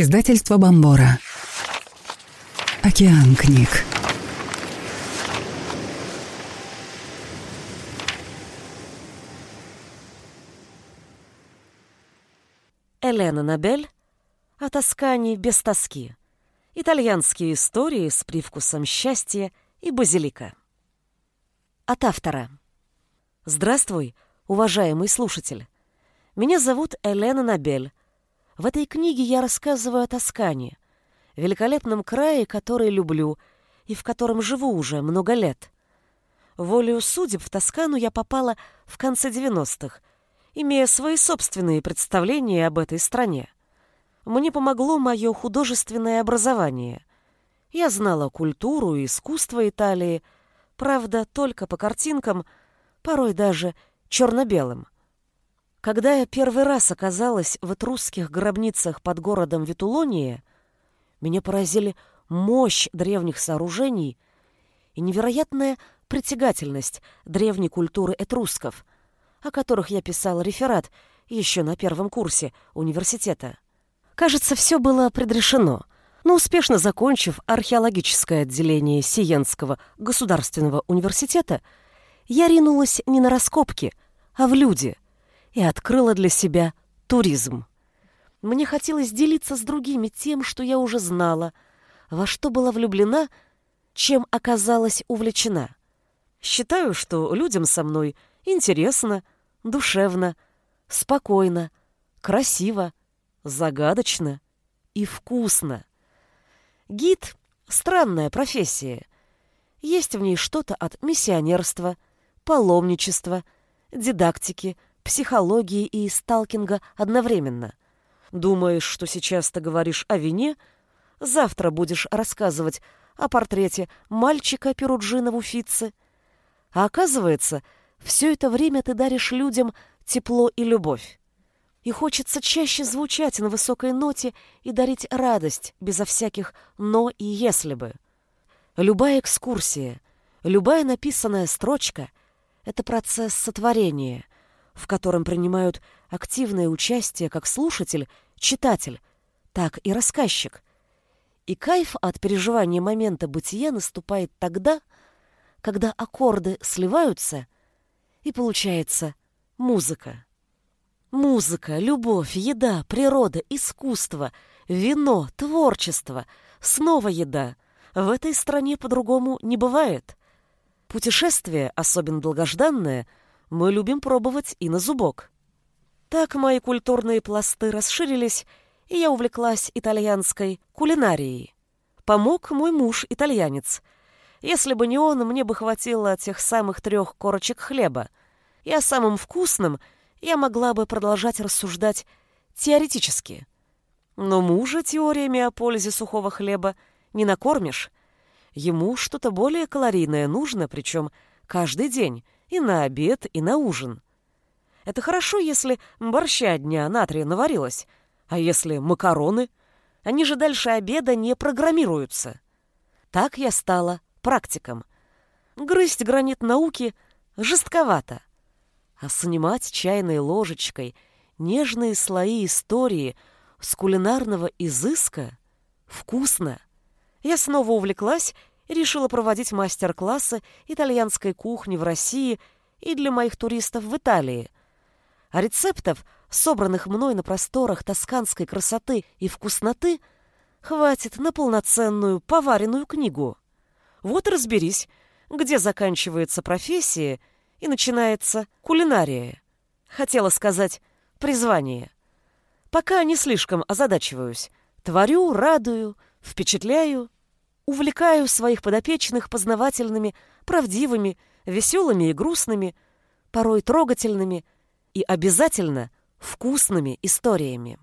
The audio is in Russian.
Издательство Бомбора. Океан книг. Элена Набель о Тоскане без тоски. Итальянские истории с привкусом счастья и базилика. От автора. Здравствуй, уважаемый слушатель. Меня зовут Элена Набель. В этой книге я рассказываю о Тоскане, великолепном крае, который люблю и в котором живу уже много лет. Волею судеб в Тоскану я попала в конце 90-х, имея свои собственные представления об этой стране. Мне помогло мое художественное образование. Я знала культуру и искусство Италии, правда, только по картинкам, порой даже черно-белым. Когда я первый раз оказалась в этрусских гробницах под городом Витулония, меня поразили мощь древних сооружений и невероятная притягательность древней культуры этрусков, о которых я писала реферат еще на первом курсе университета. Кажется, все было предрешено, но успешно закончив археологическое отделение Сиенского государственного университета, я ринулась не на раскопки, а в люди — и открыла для себя туризм. Мне хотелось делиться с другими тем, что я уже знала, во что была влюблена, чем оказалась увлечена. Считаю, что людям со мной интересно, душевно, спокойно, красиво, загадочно и вкусно. Гид — странная профессия. Есть в ней что-то от миссионерства, паломничества, дидактики — психологии и сталкинга одновременно. Думаешь, что сейчас ты говоришь о вине, завтра будешь рассказывать о портрете мальчика Перуджина в Уфице. А оказывается, все это время ты даришь людям тепло и любовь. И хочется чаще звучать на высокой ноте и дарить радость безо всяких «но» и «если бы». Любая экскурсия, любая написанная строчка — это процесс сотворения — в котором принимают активное участие как слушатель, читатель, так и рассказчик. И кайф от переживания момента бытия наступает тогда, когда аккорды сливаются, и получается музыка. Музыка, любовь, еда, природа, искусство, вино, творчество, снова еда. В этой стране по-другому не бывает. Путешествие, особенно долгожданное — мы любим пробовать и на зубок. Так мои культурные пласты расширились, и я увлеклась итальянской кулинарией. Помог мой муж, итальянец. Если бы не он, мне бы хватило тех самых трех корочек хлеба. И о самом вкусном я могла бы продолжать рассуждать теоретически. Но мужа теориями о пользе сухого хлеба не накормишь. Ему что-то более калорийное нужно, причем каждый день — и на обед, и на ужин. Это хорошо, если борща дня на три наварилось, а если макароны? Они же дальше обеда не программируются. Так я стала практиком. Грызть гранит науки жестковато, а снимать чайной ложечкой нежные слои истории с кулинарного изыска вкусно. Я снова увлеклась решила проводить мастер-классы итальянской кухни в России и для моих туристов в Италии. А рецептов, собранных мной на просторах тосканской красоты и вкусноты, хватит на полноценную поваренную книгу. Вот и разберись, где заканчивается профессия и начинается кулинария. Хотела сказать призвание. Пока не слишком озадачиваюсь. Творю, радую, впечатляю увлекаю своих подопечных познавательными, правдивыми, веселыми и грустными, порой трогательными и обязательно вкусными историями.